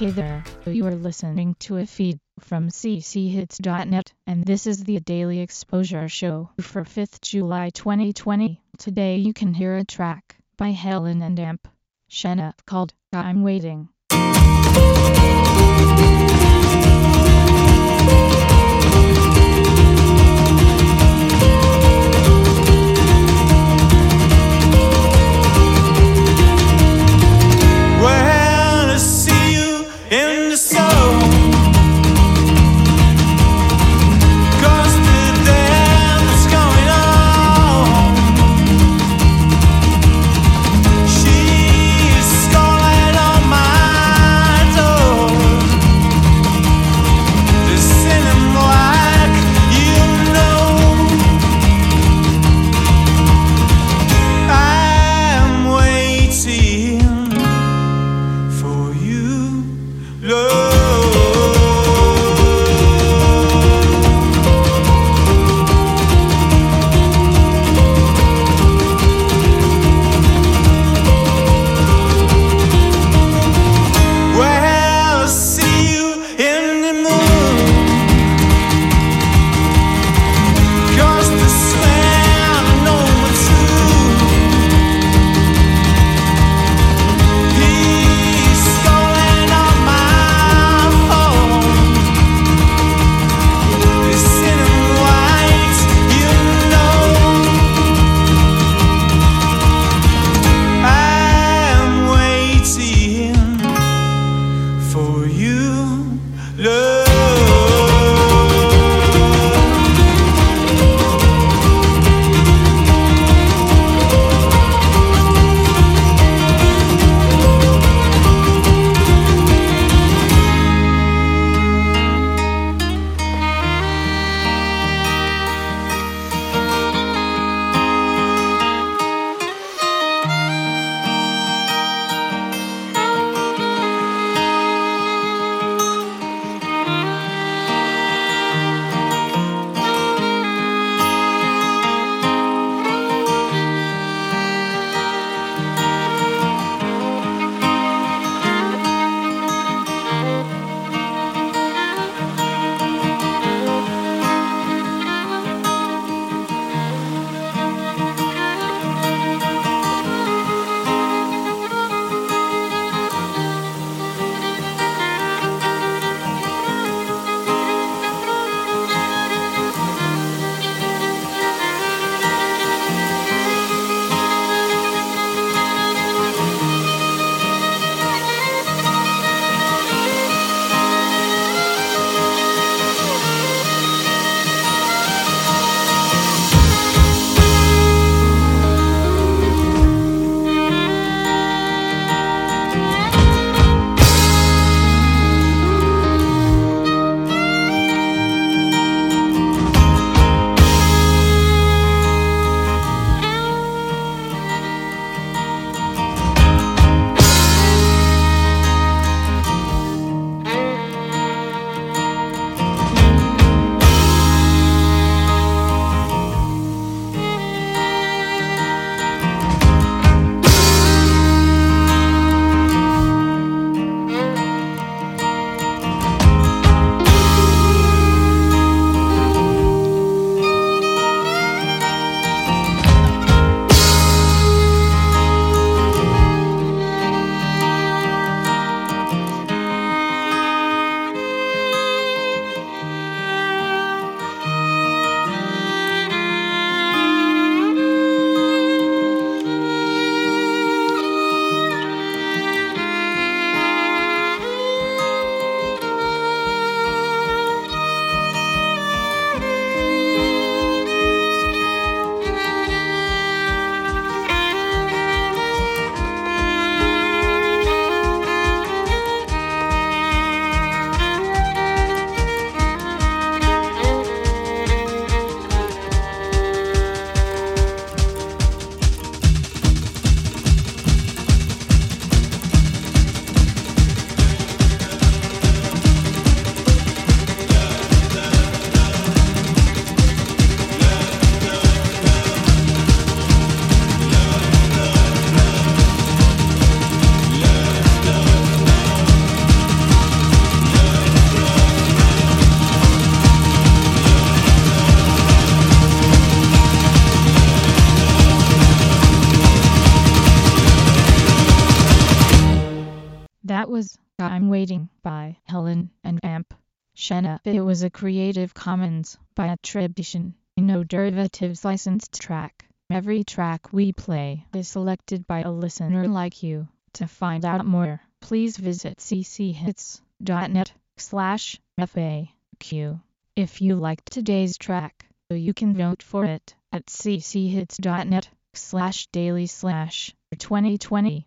Hey there, you are listening to a feed from cchits.net, and this is the Daily Exposure Show for 5th July 2020. Today you can hear a track by Helen and Amp, Shenna, called I'm Waiting. I'm Waiting by Helen and Amp. Shenna. It was a Creative Commons by attribution, no derivatives licensed track. Every track we play is selected by a listener like you. To find out more, please visit cchits.net slash FAQ. If you liked today's track, you can vote for it at cchits.net slash daily slash 2020